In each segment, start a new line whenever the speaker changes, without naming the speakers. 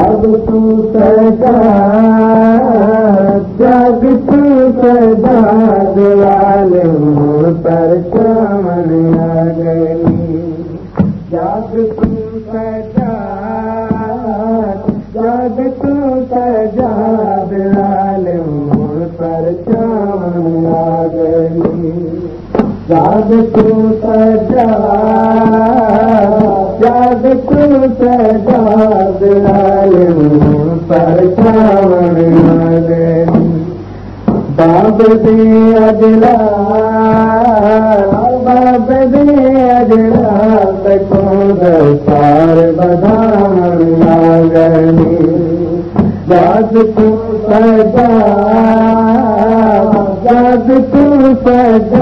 अब तू तू सजा दिवाल पर चावन आ गई जग तू तू पर चावन आ गई जग तू सजा बाब दे अजला बाब सजा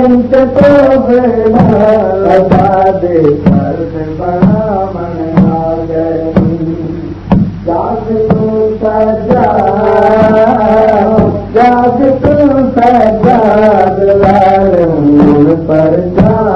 पर तूं सजा जा तूं सजा पर